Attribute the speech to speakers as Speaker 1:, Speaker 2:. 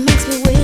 Speaker 1: makes me wait.